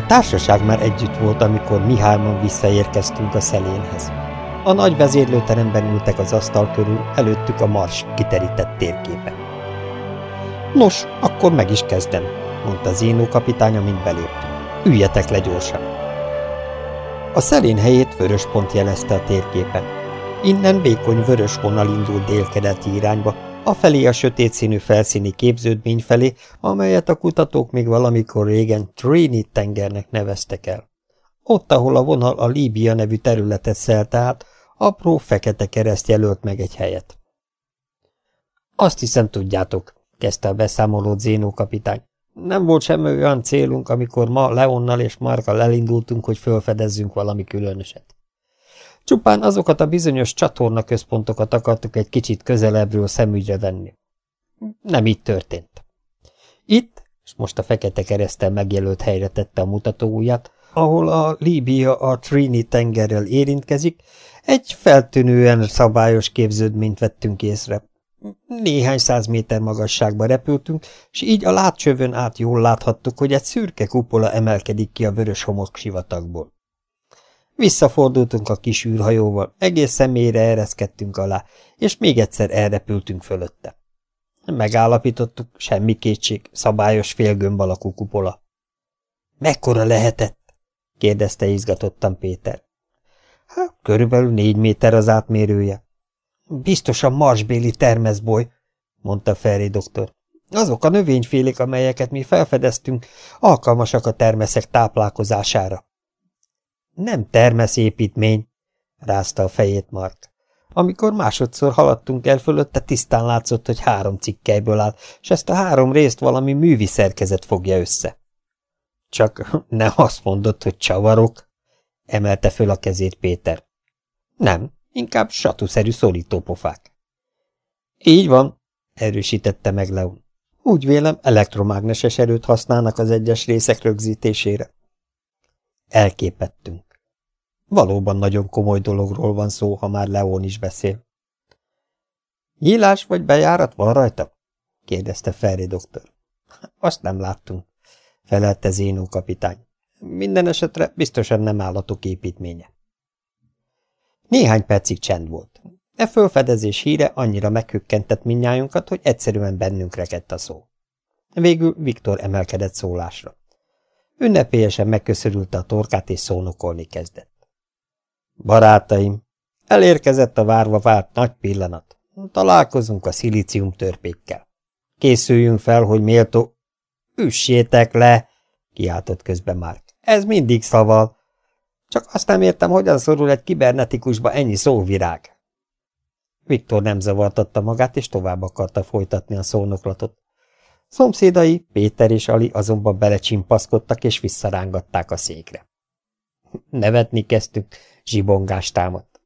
A társaság már együtt volt, amikor mi hárman visszaérkeztünk a szelénhez. A nagy vezérlőteremben ültek az asztal körül, előttük a mars kiterített térképe. Nos, akkor meg is kezdem, mondta Zénó kapitány, amint beléptünk. Üljetek le gyorsan. A szelén helyét vörös pont jelezte a térképen. Innen vékony vörös vonal indul délkeleti irányba, afelé a sötét színű felszíni képződmény felé, amelyet a kutatók még valamikor régen Trini tengernek neveztek el. Ott, ahol a vonal a Líbia nevű területet szelte át, apró fekete kereszt jelölt meg egy helyet. Azt hiszem tudjátok, kezdte a beszámolót Zénó kapitány. Nem volt semmi olyan célunk, amikor ma Leonnal és Markkal elindultunk, hogy felfedezzünk valami különöset. Csupán azokat a bizonyos csatorna központokat akartuk egy kicsit közelebbről szemügyre venni. Nem így történt. Itt, és most a fekete keresztel megjelölt helyre tette a mutatóujját, ahol a Líbia a Trini tengerrel érintkezik, egy feltűnően szabályos képződményt vettünk észre. Néhány száz méter magasságba repültünk, és így a látcsövön át jól láthattuk, hogy egy szürke kupola emelkedik ki a vörös homok sivatagból. Visszafordultunk a kis űrhajóval, egészen mélyre ereszkedtünk alá, és még egyszer elrepültünk fölötte. Megállapítottuk, semmi kétség, szabályos félgömb alakú kupola. Mekkora lehetett? kérdezte izgatottan Péter. Hát, körülbelül négy méter az átmérője. Biztosan marsbéli termeszboly, mondta Ferri doktor. Azok a növényfélék, amelyeket mi felfedeztünk, alkalmasak a termeszek táplálkozására. Nem termeszépítmény, rázta a fejét Mark. Amikor másodszor haladtunk el fölötte, tisztán látszott, hogy három cikkelyből áll, és ezt a három részt valami művi szerkezet fogja össze. Csak nem azt mondott, hogy csavarok, emelte föl a kezét Péter. Nem, inkább satuszerű szorítópofák. Így van, erősítette meg Leon. Úgy vélem, elektromágneses erőt használnak az egyes részek rögzítésére. Elképettünk. Valóban nagyon komoly dologról van szó, ha már Leon is beszél. Nyílás vagy bejárat van rajta? kérdezte Ferri doktor. Azt nem láttunk, felelte Zénó kapitány. Minden esetre biztosan nem állatok építménye. Néhány percig csend volt. E fölfedezés híre annyira meghökkentett minnyájunkat, hogy egyszerűen bennünk rekedt a szó. Végül Viktor emelkedett szólásra. Ünnepélyesen megköszörülte a torkát és szónokolni kezdett. Barátaim, elérkezett a várva várt nagy pillanat. Találkozunk a szilícium törpékkel. Készüljünk fel, hogy méltó... Üssétek le! kiáltott közben Mark. Ez mindig szaval. Csak azt nem értem, hogyan szorul egy kibernetikusba ennyi szóvirág. Viktor nem zavartatta magát, és tovább akarta folytatni a szónoklatot. Szomszédai, Péter és Ali azonban belecsimpaszkodtak, és visszarángatták a székre. Nevetni kezdtük, zsibongás támadt.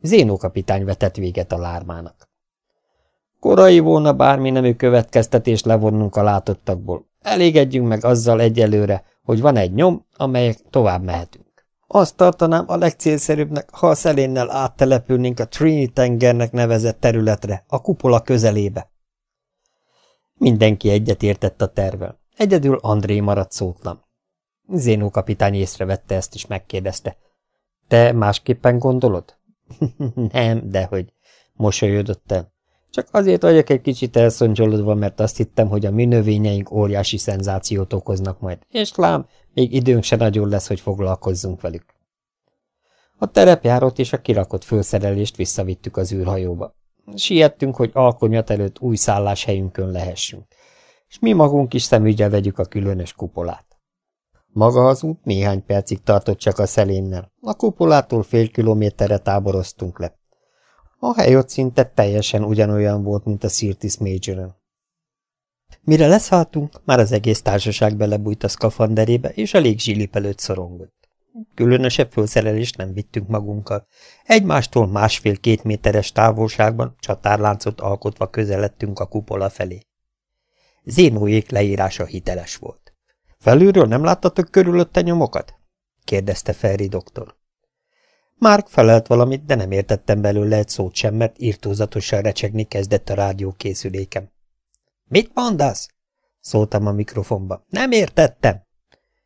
Zénó kapitány vetett véget a lármának. Korai volna bármi nemű következtetést levonnunk a látottakból. Elégedjünk meg azzal egyelőre, hogy van egy nyom, amelyek tovább mehetünk. Azt tartanám a legcélszerűbbnek, ha a szelénnel áttelepülnénk a Trini tengernek nevezett területre, a kupola közelébe. Mindenki egyetértett a tervel. Egyedül André maradt szótlan. Zénó kapitány észrevette ezt, és megkérdezte. Te másképpen gondolod? Nem, dehogy, mosolyodott el. Csak azért vagyok egy kicsit elszondzsolódva, mert azt hittem, hogy a mi növényeink óriási szenzációt okoznak majd, és lám, még időnk se nagyon lesz, hogy foglalkozzunk velük. A terepjárót és a kirakott fölszerelést visszavittük az űrhajóba. Siettünk, hogy alkonyat előtt új szálláshelyünkön lehessünk, és mi magunk is szemügyel vegyük a különös kupolát. Maga az út néhány percig tartott csak a szelénnel. A kupolától fél kilométerre táboroztunk le. A hely ott szinte teljesen ugyanolyan volt, mint a Sirtis Majoron. Mire leszálltunk, már az egész társaság belebújt a szkafanderébe, és a légzsilip előtt szorongott. Különösebb fölszerelést nem vittünk magunkkal. Egymástól másfél-két méteres távolságban csatárláncot alkotva közeledtünk a kupola felé. Zénóék leírása hiteles volt. Felülről nem láttatok körülötte nyomokat? kérdezte Ferri doktor. Márk felelt valamit, de nem értettem belőle egy szót sem, mert írtózatosan recsegni kezdett a rádiókészülékem. Mit mondasz? szóltam a mikrofonba. Nem értettem.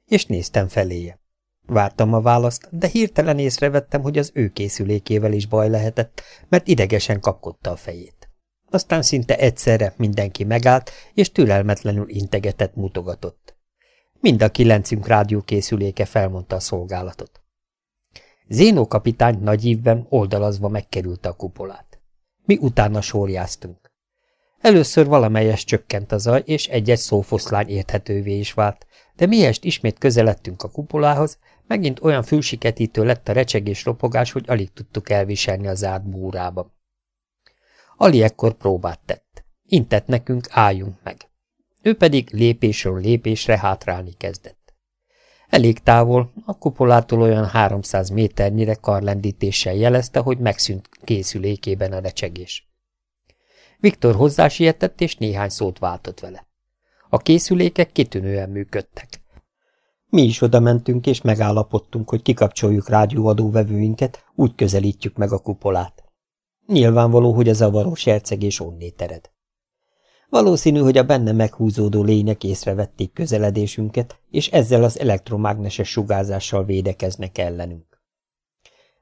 és néztem feléje. Vártam a választ, de hirtelen észrevettem, hogy az ő készülékével is baj lehetett, mert idegesen kapkodta a fejét. Aztán szinte egyszerre mindenki megállt, és türelmetlenül integetett mutogatott. Mind a kilencünk rádiókészüléke felmondta a szolgálatot. Zénó kapitány nagy ívben oldalazva megkerülte a kupolát. Mi utána sorjáztunk. Először valamelyes csökkent a zaj, és egy-egy szófoszlány érthetővé is vált, de miest ismét közeledtünk a kupolához, megint olyan fülsiketítő lett a recsegés ropogás, hogy alig tudtuk elviselni az zárt búrában. Ali ekkor próbát tett. Intett nekünk, álljunk meg. Ő pedig lépésről lépésre hátrálni kezdett. Elég távol, a kupolától olyan 300 méternyire karlendítéssel jelezte, hogy megszűnt készülékében a recsegés. Viktor hozzásiettett, és néhány szót váltott vele. A készülékek kitűnően működtek. Mi is oda mentünk, és megállapodtunk, hogy kikapcsoljuk rádióadóvevőinket, úgy közelítjük meg a kupolát. Nyilvánvaló, hogy a zavaró sercegés onnét ered. Valószínű, hogy a benne meghúzódó lények észrevették közeledésünket, és ezzel az elektromágneses sugárzással védekeznek ellenünk.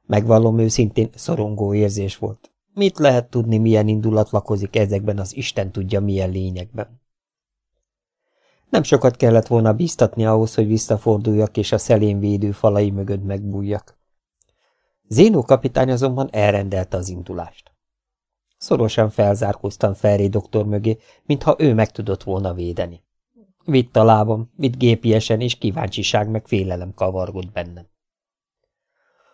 Megvallom őszintén, szorongó érzés volt. Mit lehet tudni, milyen indulat lakozik ezekben az Isten tudja milyen lényekben? Nem sokat kellett volna biztatni ahhoz, hogy visszaforduljak és a szelén falai mögött megbújjak. Zénó kapitány azonban elrendelte az indulást. Szorosan felzárkóztam Ferri doktor mögé, mintha ő meg tudott volna védeni. Vitt a lábam, vitt gépiesen, és kíváncsiság meg félelem kavargott bennem.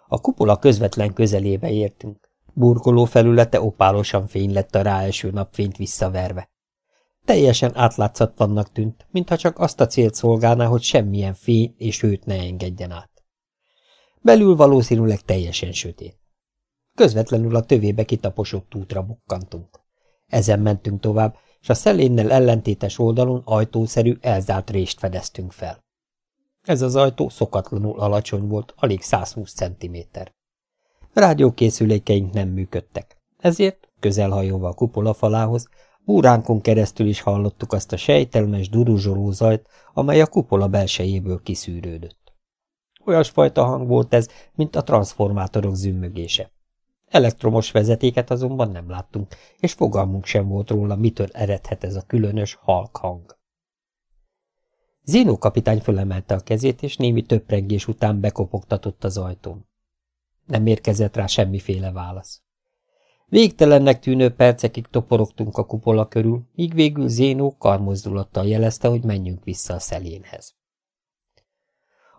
A kupola közvetlen közelébe értünk. Burkoló felülete opálosan fény lett a ráeső napfényt visszaverve. Teljesen átlátszatlannak tűnt, mintha csak azt a célt szolgálná, hogy semmilyen fény és őt ne engedjen át. Belül valószínűleg teljesen sötét. Közvetlenül a tövébe kitaposott útra bukkantunk. Ezen mentünk tovább, és a szelénnel ellentétes oldalon ajtószerű, elzárt rést fedeztünk fel. Ez az ajtó szokatlanul alacsony volt, alig 120 cm. Rádiókészülékeink nem működtek, ezért, közelhajóva a kupola falához, búránkon keresztül is hallottuk azt a sejtelmes, duruzsoló zajt, amely a kupola belsejéből kiszűrődött. Olyasfajta hang volt ez, mint a transformátorok zümmögése. Elektromos vezetéket azonban nem láttunk, és fogalmunk sem volt róla, mitől eredhet ez a különös halk hang. Zénó kapitány fölemelte a kezét, és némi töprengés után bekopogtatott az ajtón. Nem érkezett rá semmiféle válasz. Végtelennek tűnő percekig toporogtunk a kupola körül, míg végül Zénó karmozdulattal jelezte, hogy menjünk vissza a szelénhez.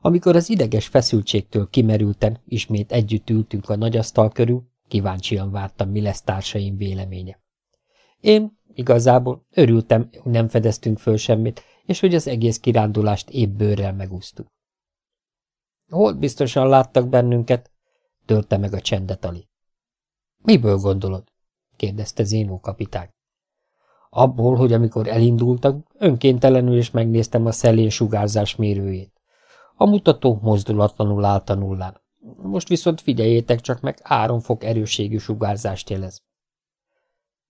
Amikor az ideges feszültségtől kimerülten ismét együtt ültünk a nagyasztal körül, Kíváncsian vártam, mi lesz társaim véleménye. Én igazából örültem, hogy nem fedeztünk föl semmit, és hogy az egész kirándulást épp bőrrel megúsztuk. Hol biztosan láttak bennünket? Törte meg a csendet Ali. Miből gondolod? kérdezte Zénó kapitány. Abból, hogy amikor elindultak, önkéntelenül is megnéztem a szelén sugárzás mérőjét. A mutató mozdulatlanul állt a nullán. Most viszont figyeljétek csak meg, fok erősségű sugárzást jelez.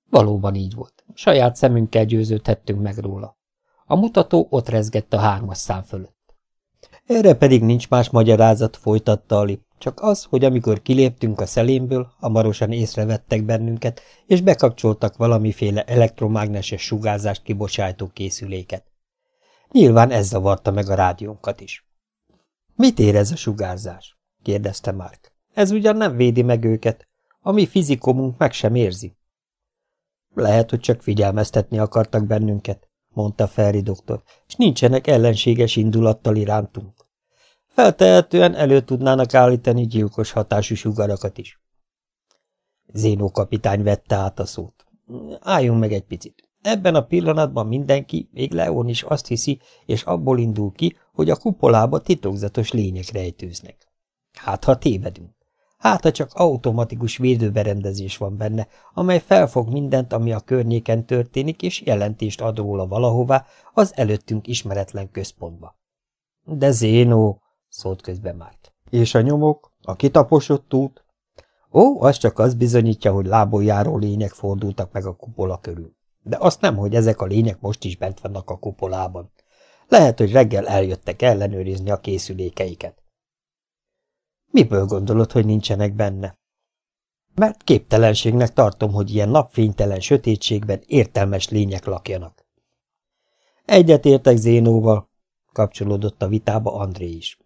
Valóban így volt. Saját szemünkkel győződhettünk meg róla. A mutató ott rezgett a hármas szám fölött. Erre pedig nincs más magyarázat, folytatta Ali, csak az, hogy amikor kiléptünk a szelénből, hamarosan észrevettek bennünket, és bekapcsoltak valamiféle elektromágneses sugárzást kibocsátó készüléket. Nyilván ez zavarta meg a rádiónkat is. Mit ér ez a sugárzás? kérdezte Mark. Ez ugyan nem védi meg őket. A mi fizikomunk meg sem érzi. Lehet, hogy csak figyelmeztetni akartak bennünket, mondta Ferri doktor, és nincsenek ellenséges indulattal irántunk. Feltehetően elő tudnának állítani gyilkos hatású sugarakat is. Zénó kapitány vette át a szót. Álljunk meg egy picit. Ebben a pillanatban mindenki, még Leon is azt hiszi, és abból indul ki, hogy a kupolába titokzatos lények rejtőznek. Hát, ha tévedünk. Hát, ha csak automatikus védőberendezés van benne, amely felfog mindent, ami a környéken történik, és jelentést ad róla valahová az előttünk ismeretlen központba. De Zénó, szólt közben Márk. És a nyomok? A kitaposott út? Ó, az csak az bizonyítja, hogy lából járó lények fordultak meg a kupola körül. De azt nem, hogy ezek a lények most is bent vannak a kupolában. Lehet, hogy reggel eljöttek ellenőrizni a készülékeiket. Miből gondolod, hogy nincsenek benne? Mert képtelenségnek tartom, hogy ilyen napfénytelen sötétségben értelmes lények lakjanak. Egyet értek Zénóval, kapcsolódott a vitába André is.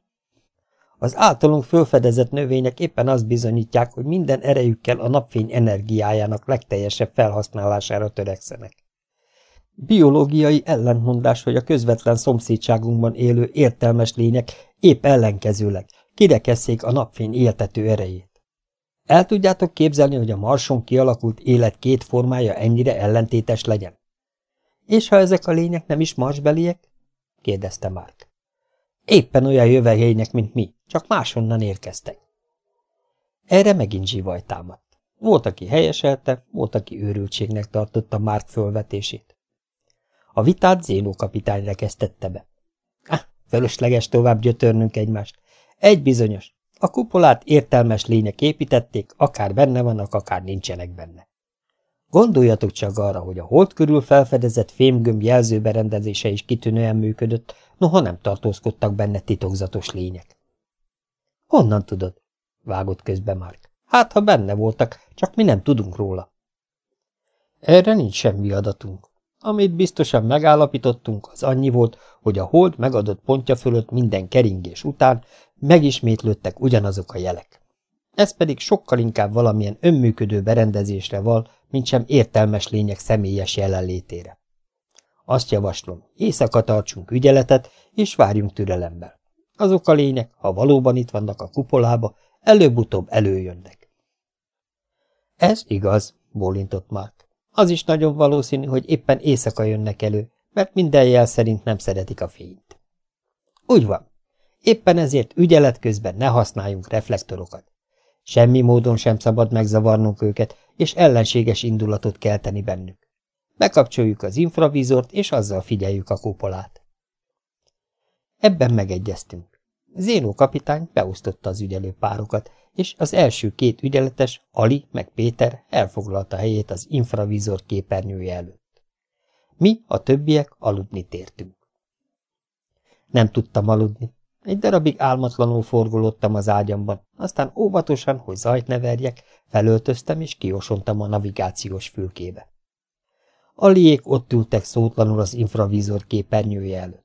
Az általunk fölfedezett növények éppen azt bizonyítják, hogy minden erejükkel a napfény energiájának legteljesebb felhasználására törekszenek. Biológiai ellentmondás, hogy a közvetlen szomszédságunkban élő értelmes lények épp ellenkezőleg kirekesszék a napfény éltető erejét. El tudjátok képzelni, hogy a marson kialakult élet két formája ennyire ellentétes legyen? És ha ezek a lények nem is marsbeliek? kérdezte Mark. Éppen olyan jövevények, mint mi, csak máshonnan érkeztek. Erre megint zsivaj támadt. Volt, aki helyeselte, volt, aki őrültségnek tartotta Mark fölvetését. A vitát Zénó kapitány rekesztette be. Ah, fölösleges tovább gyötörnünk egymást. Egy bizonyos, a kupolát értelmes lények építették, akár benne vannak, akár nincsenek benne. Gondoljatok csak arra, hogy a hold körül felfedezett fémgömb jelzőberendezése is kitűnően működött, noha nem tartózkodtak benne titokzatos lények. Honnan tudod? vágott közbe Mark. Hát, ha benne voltak, csak mi nem tudunk róla. Erre nincs semmi adatunk. Amit biztosan megállapítottunk, az annyi volt, hogy a hold megadott pontja fölött minden keringés után megismétlődtek ugyanazok a jelek. Ez pedig sokkal inkább valamilyen önműködő berendezésre val, mint sem értelmes lények személyes jelenlétére. Azt javaslom, éjszaka tartsunk ügyeletet, és várjunk türelemmel. Azok a lények, ha valóban itt vannak a kupolába, előbb-utóbb előjönnek. Ez igaz, bólintott Mark. Az is nagyon valószínű, hogy éppen éjszaka jönnek elő, mert minden jel szerint nem szeretik a fényt. Úgy van. Éppen ezért ügyelet közben ne használjunk reflektorokat. Semmi módon sem szabad megzavarnunk őket, és ellenséges indulatot kelteni bennük. Bekapcsoljuk az infravizort, és azzal figyeljük a kupolát. Ebben megegyeztünk. Zénó kapitány beosztotta az ügyelő párokat, és az első két ügyeletes, Ali meg Péter elfoglalta helyét az infravizor képernyője előtt. Mi, a többiek, aludni tértünk. Nem tudtam aludni, egy darabig álmatlanul forgolódtam az ágyamban, aztán óvatosan, hogy zajt ne verjek, felöltöztem és kiosontam a navigációs fülkébe. Aliék ott ültek szótlanul az infravizor képernyője előtt.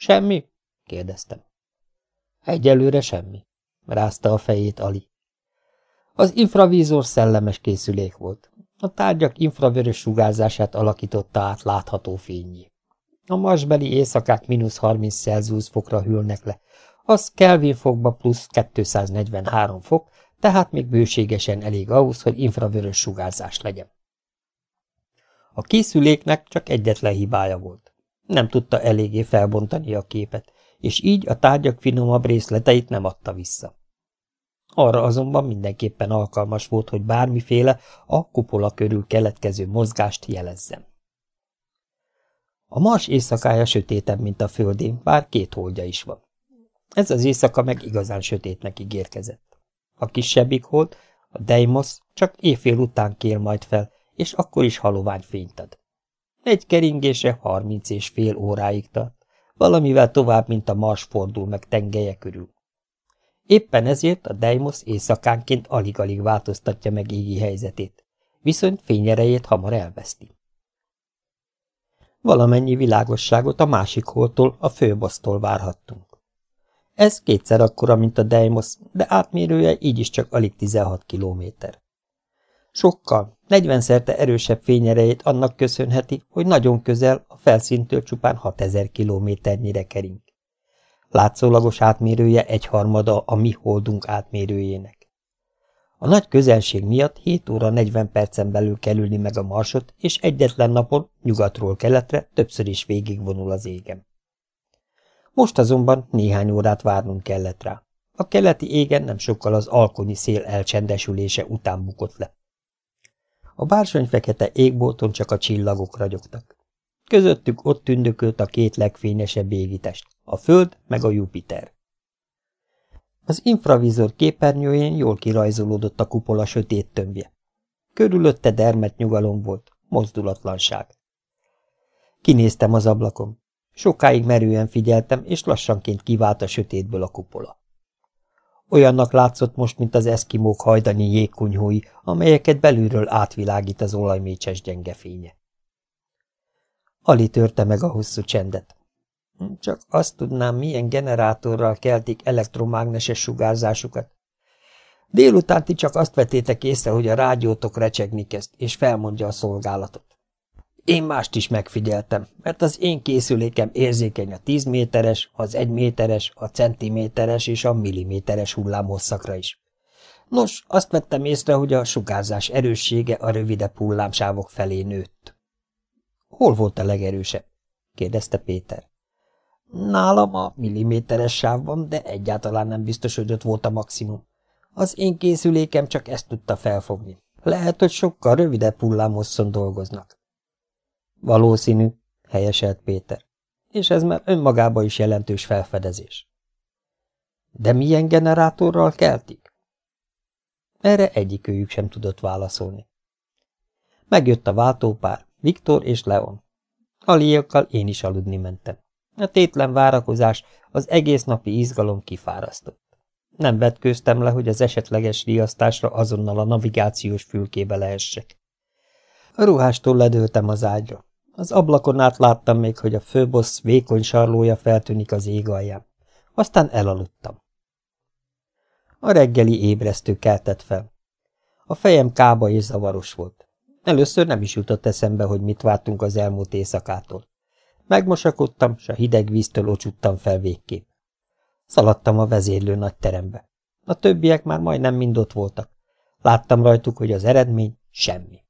Semmi? kérdeztem. Egyelőre semmi, rázta a fejét Ali. Az infravizor szellemes készülék volt. A tárgyak infravörös sugárzását alakította át látható fényé. A marsbeli éjszakák mínusz 30 Celsius fokra hűlnek le. Az Kelvin fokba plusz 243 fok, tehát még bőségesen elég ahhoz, hogy infravörös sugárzás legyen. A készüléknek csak egyetlen hibája volt. Nem tudta eléggé felbontani a képet, és így a tárgyak finomabb részleteit nem adta vissza. Arra azonban mindenképpen alkalmas volt, hogy bármiféle a kupola körül keletkező mozgást jelezzen. A mars éjszakája sötétebb, mint a földén, bár két holdja is van. Ez az éjszaka meg igazán sötétnek ígérkezett. A kisebbik hold, a Deimos csak éjfél után kél majd fel, és akkor is halovány fényt ad. Egy keringése harminc és fél óráig tart, valamivel tovább, mint a mars fordul meg tengelye körül. Éppen ezért a Deimos éjszakánként alig-alig változtatja meg égi helyzetét, viszont fényerejét hamar elveszti. Valamennyi világosságot a másik holtól, a főbasztól várhattunk. Ez kétszer akkora, mint a Deimos, de átmérője így is csak alig 16 kilométer. Sokkal, 40-szerte erősebb fényerejét annak köszönheti, hogy nagyon közel, a felszíntől csupán 6000 kilométernyire kering. Látszólagos átmérője egyharmada a mi holdunk átmérőjének. A nagy közelség miatt 7 óra 40 percen belül kerülni meg a marsot, és egyetlen napon, nyugatról keletre, többször is végigvonul az égen. Most azonban néhány órát várnunk kellett rá. A keleti égen nem sokkal az alkonyi szél elcsendesülése után bukott le. A bársony fekete égbolton csak a csillagok ragyogtak. Közöttük ott tündökölt a két legfényesebb égitest, a Föld meg a Jupiter. Az infravizor képernyőjén jól kirajzolódott a kupola sötét tömbje. Körülötte dermet nyugalom volt, mozdulatlanság. Kinéztem az ablakon. Sokáig merően figyeltem, és lassanként kivált a sötétből a kupola. Olyannak látszott most, mint az eszkimók hajdanyi jégkunyhói, amelyeket belülről átvilágít az olajmécses gyenge fénye. Ali törte meg a hosszú csendet. Csak azt tudnám, milyen generátorral keltik elektromágneses sugárzásukat. Délután ti csak azt vetétek észre, hogy a rádiótok recsegni kezd, és felmondja a szolgálatot. Én mást is megfigyeltem, mert az én készülékem érzékeny a 10 méteres, az 1 méteres, a centiméteres és a milliméteres hullámhosszakra is. Nos, azt vettem észre, hogy a sugárzás erőssége a rövidebb hullámsávok felé nőtt. Hol volt a legerősebb? kérdezte Péter. Nálam a milliméteres sávban, de egyáltalán nem biztos, hogy ott volt a maximum. Az én készülékem csak ezt tudta felfogni. Lehet, hogy sokkal rövidebb hullámhosszon dolgoznak. Valószínű, helyeselt Péter. És ez már önmagában is jelentős felfedezés. De milyen generátorral keltik? Erre egyikőjük sem tudott válaszolni. Megjött a váltópár, Viktor és Leon. Aliakkal én is aludni mentem. A tétlen várakozás, az egész napi izgalom kifárasztott. Nem vetkőztem le, hogy az esetleges riasztásra azonnal a navigációs fülkébe lehessek. A ruhástól ledőltem az ágyra. Az ablakon át láttam még, hogy a főbossz vékony sarlója feltűnik az ég alján. Aztán elaludtam. A reggeli ébresztő keltett fel. A fejem kába és zavaros volt. Először nem is jutott eszembe, hogy mit vártunk az elmúlt éjszakától. Megmosakodtam, s a hideg víztől ocsuttam fel végképp. Szaladtam a vezérlő nagy terembe. A többiek már majdnem mind ott voltak. Láttam rajtuk, hogy az eredmény semmi.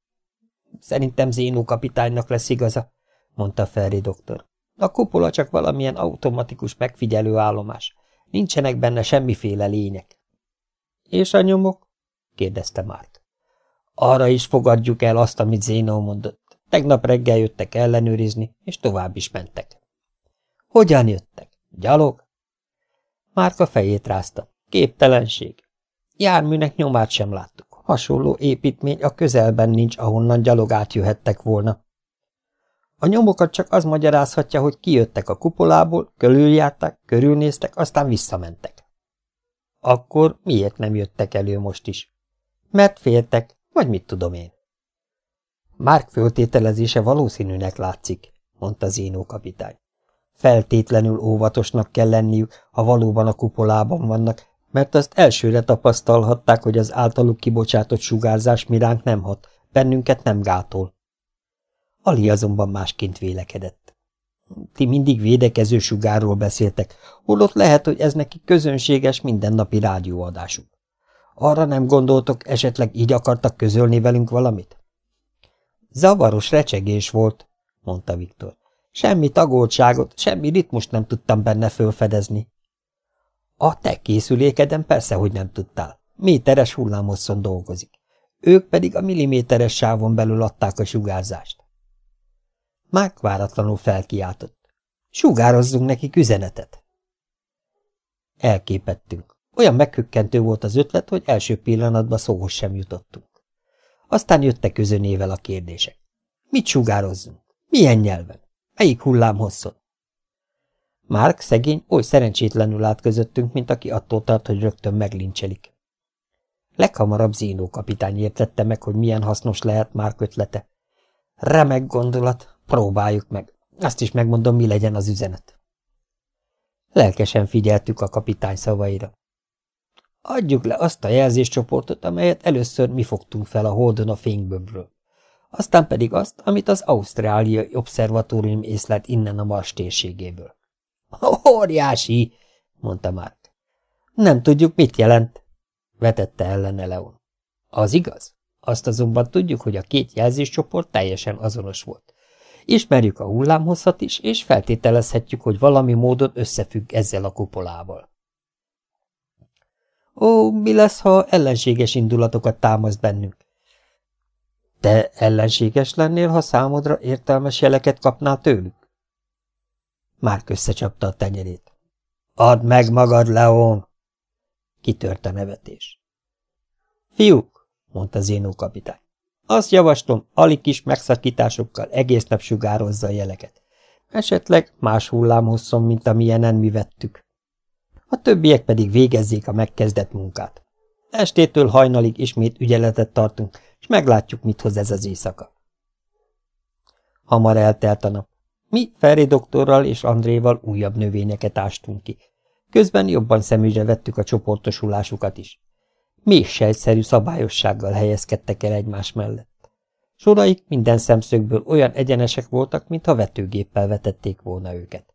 Szerintem Zénó kapitánynak lesz igaza, mondta Ferri doktor. A kupola csak valamilyen automatikus megfigyelő állomás. Nincsenek benne semmiféle lények. És a nyomok? kérdezte Mark. Arra is fogadjuk el azt, amit Zénó mondott. Tegnap reggel jöttek ellenőrizni, és tovább is mentek. Hogyan jöttek? Gyalog? Márka fejét rázta. Képtelenség. Járműnek nyomát sem láttuk. Hasonló építmény a közelben nincs, ahonnan gyalog átjöhettek volna. A nyomokat csak az magyarázhatja, hogy kijöttek a kupolából, körüljárták, körülnéztek, aztán visszamentek. Akkor miért nem jöttek elő most is? Mert féltek, vagy mit tudom én? Márk föltételezése valószínűnek látszik, mondta Zínó kapitány. Feltétlenül óvatosnak kell lenniük, ha valóban a kupolában vannak, mert azt elsőre tapasztalhatták, hogy az általuk kibocsátott sugárzás miránk nem hat, bennünket nem gátol. Ali azonban másként vélekedett. Ti mindig védekező sugárról beszéltek, holott lehet, hogy ez neki közönséges mindennapi rádióadásuk. Arra nem gondoltok, esetleg így akartak közölni velünk valamit? Zavaros recsegés volt, mondta Viktor. Semmi tagoltságot, semmi ritmust nem tudtam benne fölfedezni. A te készülékeden persze, hogy nem tudtál. Méteres hullámosszon dolgozik. Ők pedig a milliméteres sávon belül adták a sugárzást. Mák váratlanul felkiáltott. Sugározzunk neki üzenetet. Elképettünk. Olyan meghökkentő volt az ötlet, hogy első pillanatban szóhoz sem jutottunk. Aztán jöttek közönével a kérdések. Mit sugározzunk? Milyen nyelven? Melyik hullám hosszon? Márk szegény oly szerencsétlenül állt közöttünk, mint aki attól tart, hogy rögtön meglincselik. Leghamarabb Zínó kapitány értette meg, hogy milyen hasznos lehet Márk ötlete. Remek gondolat, próbáljuk meg. Azt is megmondom, mi legyen az üzenet. Lelkesen figyeltük a kapitány szavaira. Adjuk le azt a jelzéscsoportot, amelyet először mi fogtunk fel a Holdon a fénybömbről. Aztán pedig azt, amit az Ausztráliai Obszervatórium észlelt innen a Mars térségéből. Óriási, mondta Mark. Nem tudjuk, mit jelent, vetette ellene Leon. Az igaz? Azt azonban tudjuk, hogy a két jelzéscsoport teljesen azonos volt. Ismerjük a hullámhosszat is, és feltételezhetjük, hogy valami módon összefügg ezzel a kupolával. Ó, mi lesz, ha ellenséges indulatokat támaszt bennünk? Te ellenséges lennél, ha számodra értelmes jeleket kapnál tőlük? Már összecsapta a tenyerét. Add meg magad, Leon! Kitört a nevetés. Fiúk, mondta Zénó kapitány, azt javaslom, alig kis megszakításokkal egész nap sugározza a jeleket. Esetleg más hullámhosszon, mint amilyenen mi vettük. A többiek pedig végezzék a megkezdett munkát. Estétől hajnalig ismét ügyeletet tartunk, és meglátjuk, mit hoz ez az éjszaka. Hamar eltelt a nap. Mi Ferri doktorral és Andréval újabb növényeket ástunk ki. Közben jobban szemügyre vettük a csoportosulásukat is. Még sejtszerű szabályossággal helyezkedtek el egymás mellett. Soraik minden szemszögből olyan egyenesek voltak, mintha vetőgéppel vetették volna őket.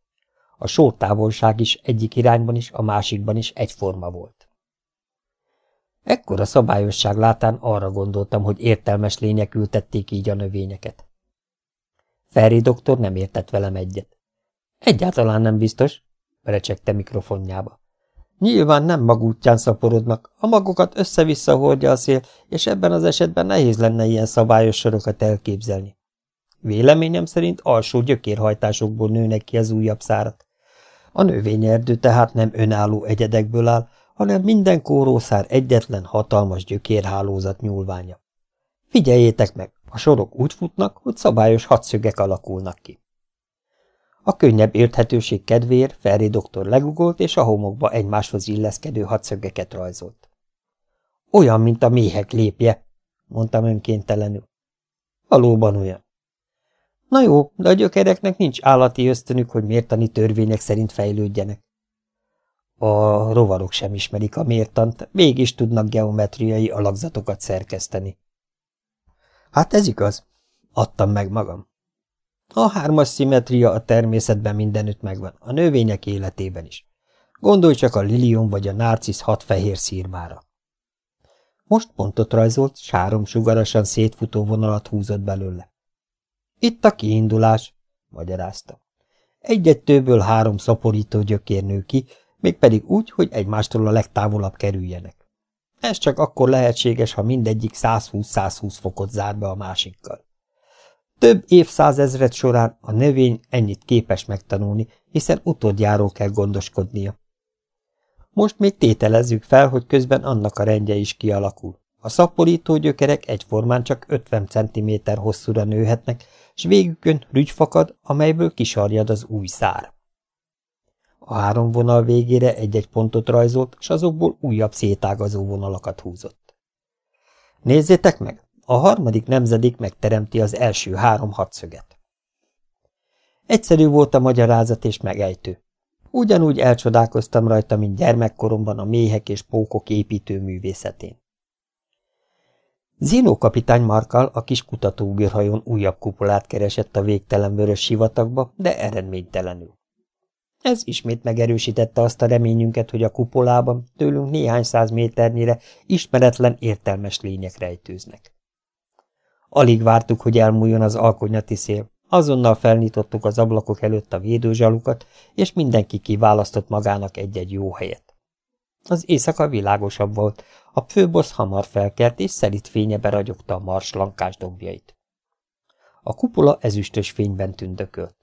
A sótávolság is egyik irányban is, a másikban is egyforma volt. Ekkor a szabályosság látán arra gondoltam, hogy értelmes lények ültették így a növényeket. Ferri doktor nem értett velem egyet. Egyáltalán nem biztos, recsegte mikrofonjába. Nyilván nem magútján szaporodnak, a magokat össze-vissza hordja a szél, és ebben az esetben nehéz lenne ilyen szabályos sorokat elképzelni. Véleményem szerint alsó gyökérhajtásokból nőnek ki az újabb szárak. A növényerdő tehát nem önálló egyedekből áll, hanem minden kórószár egyetlen hatalmas gyökérhálózat nyúlványa. Figyeljétek meg, a sorok úgy futnak, hogy szabályos hadszögek alakulnak ki. A könnyebb érthetőség kedvéért Ferri doktor legugolt, és a homokba egymáshoz illeszkedő hadszögeket rajzolt. Olyan, mint a méhek lépje, mondtam önkéntelenül. Valóban olyan. Na jó, de a gyökereknek nincs állati ösztönük, hogy mértani törvények szerint fejlődjenek. A rovarok sem ismerik a mértant, mégis tudnak geometriai alakzatokat szerkeszteni. Hát ez igaz. Adtam meg magam. A hármas szimetria a természetben mindenütt megvan, a növények életében is. Gondolj csak a lilium vagy a nárcisz hat fehér szírmára. Most pontot rajzolt, sárom sugarasan szétfutó vonalat húzott belőle. Itt a kiindulás, magyarázta. Egy-egy három szaporító gyökér nő ki, mégpedig úgy, hogy egymástól a legtávolabb kerüljenek. Ez csak akkor lehetséges, ha mindegyik 120-120 fokot zár be a másikkal. Több évszázezred során a növény ennyit képes megtanulni, hiszen utódjáról kell gondoskodnia. Most még tételezzük fel, hogy közben annak a rendje is kialakul. A szaporító gyökerek egyformán csak 50 cm hosszúra nőhetnek, s végükön rügy fakad, amelyből kisarjad az új szár. A három vonal végére egy-egy pontot rajzolt, s azokból újabb szétágazó vonalakat húzott. Nézzétek meg, a harmadik nemzedék megteremti az első három hadszöget. Egyszerű volt a magyarázat és megejtő. Ugyanúgy elcsodálkoztam rajta, mint gyermekkoromban a méhek és pókok építő művészetén. Zino kapitány Markal a kis kutatógörhajón újabb kupolát keresett a végtelen vörös sivatagba, de eredménytelenül. Ez ismét megerősítette azt a reményünket, hogy a kupolában tőlünk néhány száz méternyire ismeretlen értelmes lények rejtőznek. Alig vártuk, hogy elmúljon az alkonyati szél. Azonnal felnyitottuk az ablakok előtt a védőzsalukat, és mindenki kiválasztott magának egy-egy jó helyet. Az éjszaka világosabb volt, a főbosz hamar felkelt, és szelít fénye beragyogta a mars lankás dombjait. A kupola ezüstös fényben tündökölt.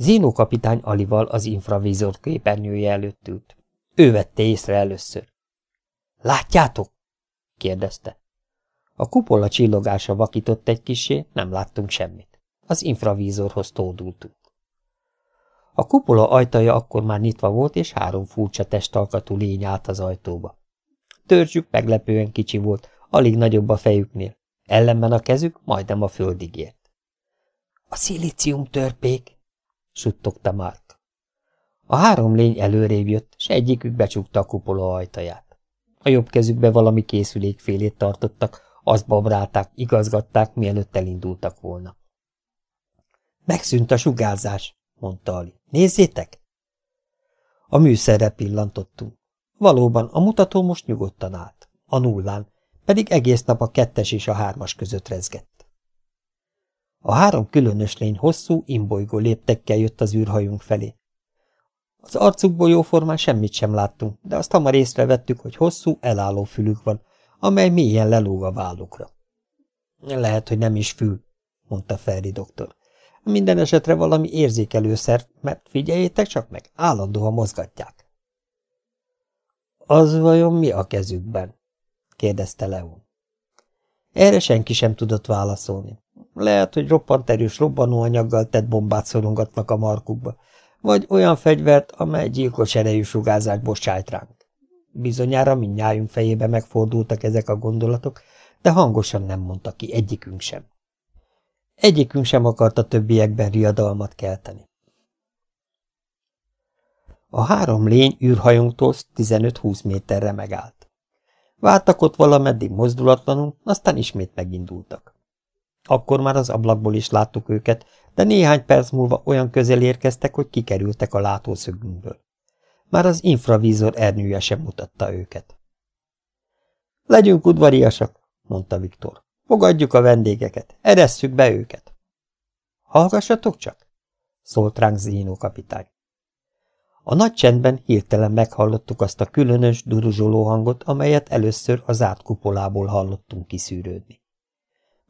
Zino kapitány Alival az infravizor képernyője előtt ült. Ő vette észre először. – Látjátok? – kérdezte. A kupola csillogása vakított egy kisé, nem láttunk semmit. Az infravízorhoz tódultunk. A kupola ajtaja akkor már nyitva volt, és három furcsa testalkatú lény állt az ajtóba. Törzsük meglepően kicsi volt, alig nagyobb a fejüknél. Ellenben a kezük majdnem a földig ért. – A szilícium törpék! – suttogta Mark. A három lény előrébb jött, s egyikük becsukta a kupola ajtaját. A jobb kezükbe valami készülékfélét tartottak, azt babrálták, igazgatták, mielőtt elindultak volna. Megszűnt a sugárzás, mondta Ali. Nézzétek! A műszerre pillantottunk. Valóban a mutató most nyugodtan állt, a nullán, pedig egész nap a kettes és a hármas között rezgett. A három különös lény hosszú, imbolygó léptekkel jött az űrhajunk felé. Az arcukból jóformán semmit sem láttunk, de azt hamar észrevettük, hogy hosszú, elálló fülük van, amely mélyen lelóg a vállukra. Lehet, hogy nem is fül, mondta Ferri doktor. Minden esetre valami érzékelőszer, mert figyeljétek csak meg, állandóan mozgatják. Az vajon mi a kezükben? kérdezte Leon. Erre senki sem tudott válaszolni. Lehet, hogy roppant erős robbanóanyaggal tett bombát szorongatnak a markukba, vagy olyan fegyvert, amely gyilkos erejű sugárzást bocsájt ránk. Bizonyára mindnyájunk fejébe megfordultak ezek a gondolatok, de hangosan nem mondta ki egyikünk sem. Egyikünk sem akarta többiekben riadalmat kelteni. A három lény űrhajónktól 15-20 méterre megállt. Vártak ott valameddig mozdulatlanul, aztán ismét megindultak. Akkor már az ablakból is láttuk őket, de néhány perc múlva olyan közel érkeztek, hogy kikerültek a látószögünkből. Már az infravízor ernyője sem mutatta őket. Legyünk udvariasak, mondta Viktor. Fogadjuk a vendégeket, eresszük be őket. Hallgassatok csak, szólt ránk Zínó kapitány. A nagy csendben hirtelen meghallottuk azt a különös, duruzsoló hangot, amelyet először az átkupolából hallottunk kiszűrődni.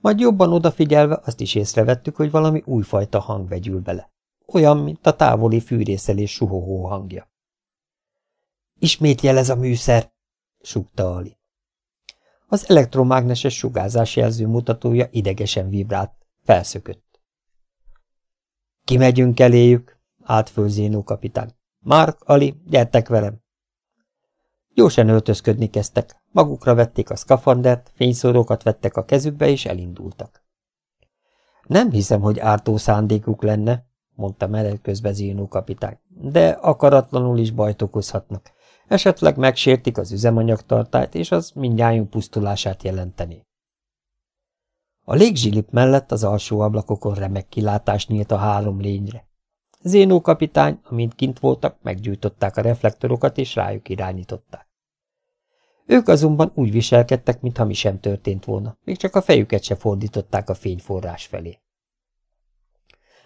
Majd jobban odafigyelve azt is észrevettük, hogy valami újfajta hang vegyül bele. Olyan, mint a távoli fűrészelés suhohó hangja. Ismét jelez a műszer, súgta Ali. Az elektromágneses sugárzás jelző mutatója idegesen vibrált, felszökött. Kimegyünk eléjük, állt föl Zénó kapitány. Mark, Ali, gyertek velem! Gyorsan öltözködni kezdtek, magukra vették a szkafandert, fényszórókat vettek a kezükbe, és elindultak. Nem hiszem, hogy ártó szándékuk lenne, mondta menet közben Zénó kapitány, de akaratlanul is bajt okozhatnak. Esetleg megsértik az üzemanyagtartályt, és az mindjájunk pusztulását jelenteni. A légzsilip mellett az alsó ablakokon remek kilátás nyílt a három lényre. Zénó kapitány, amint kint voltak, meggyújtották a reflektorokat, és rájuk irányították. Ők azonban úgy viselkedtek, mintha mi sem történt volna, még csak a fejüket se fordították a fényforrás felé.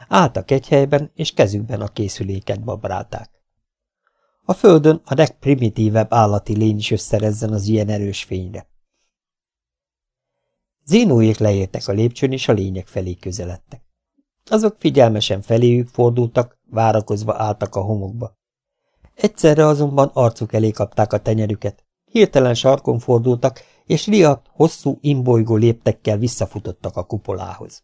Álltak egy helyben, és kezükben a készüléket babrálták. A földön a legprimitívebb állati lény is összerezzen az ilyen erős fényre. Zénóék leértek a lépcsőn, és a lények felé közeledtek. Azok figyelmesen feléjük fordultak, várakozva álltak a homokba. Egyszerre azonban arcuk elé kapták a tenyerüket, hirtelen sarkon fordultak, és riadt, hosszú, imbolygó léptekkel visszafutottak a kupolához.